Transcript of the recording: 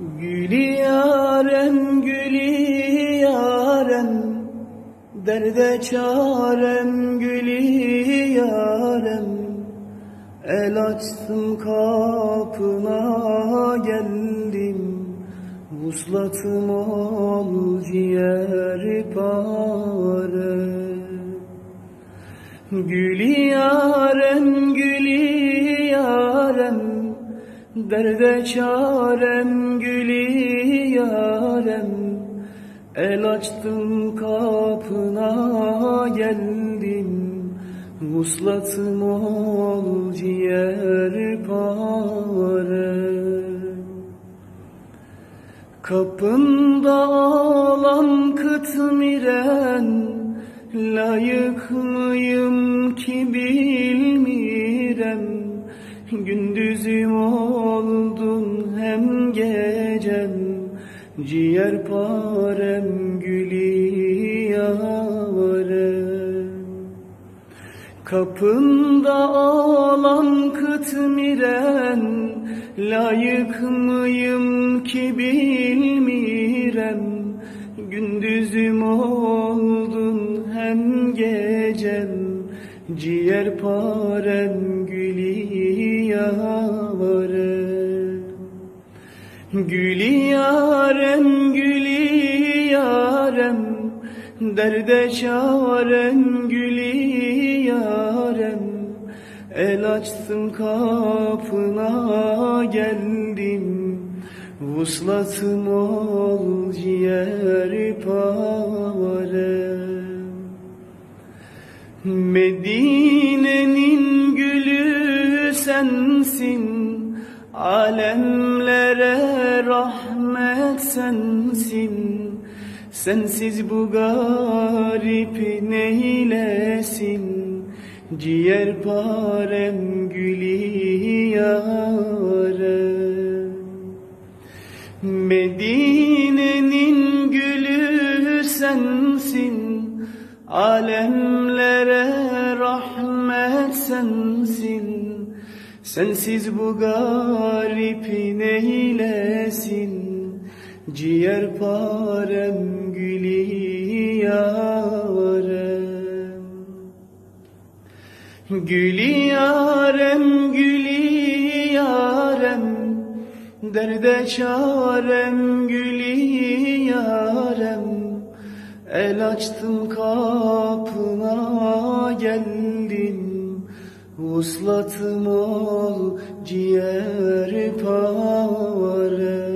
Gülü yarem, gülü yarem Derde çarem, gülü yarem El açtım kapına geldim Vuslatım ol ciğer pare. Gülü yarem, gülü yarem Derde çarem, gülü yarem. El açtım kapına geldim. Vuslatım ol ciğer pare. Kapında ağlam kıtmiren Layık mıyım ki bilmirem. Gündüzüm oldun hem gecem Ciğer parem gülü yarem Kapında ağlam kıtmiren Layık mıyım ki bilmirem. Gündüzüm oldun hem gecem Ciğer parem Gülü yarem, gülü yarem Derde çarem, gülü yarem El açtım kapına geldim Vuslatım ol ciğer parem Medine'nin gülü sensin Alemlere rahmet sensin. Sensiz bu garip neylesin? Ciğer parem gülü yarem Medine'nin gülü sensin. Alemlere rahmet sensin Sensiz bu garip neylesin? Ciğer parem gülü yarem. Gülü yarem, gülü yarem. Derde çarem, gülü yarem. El açtım kapına geldim Vuslatım ol ciğer pare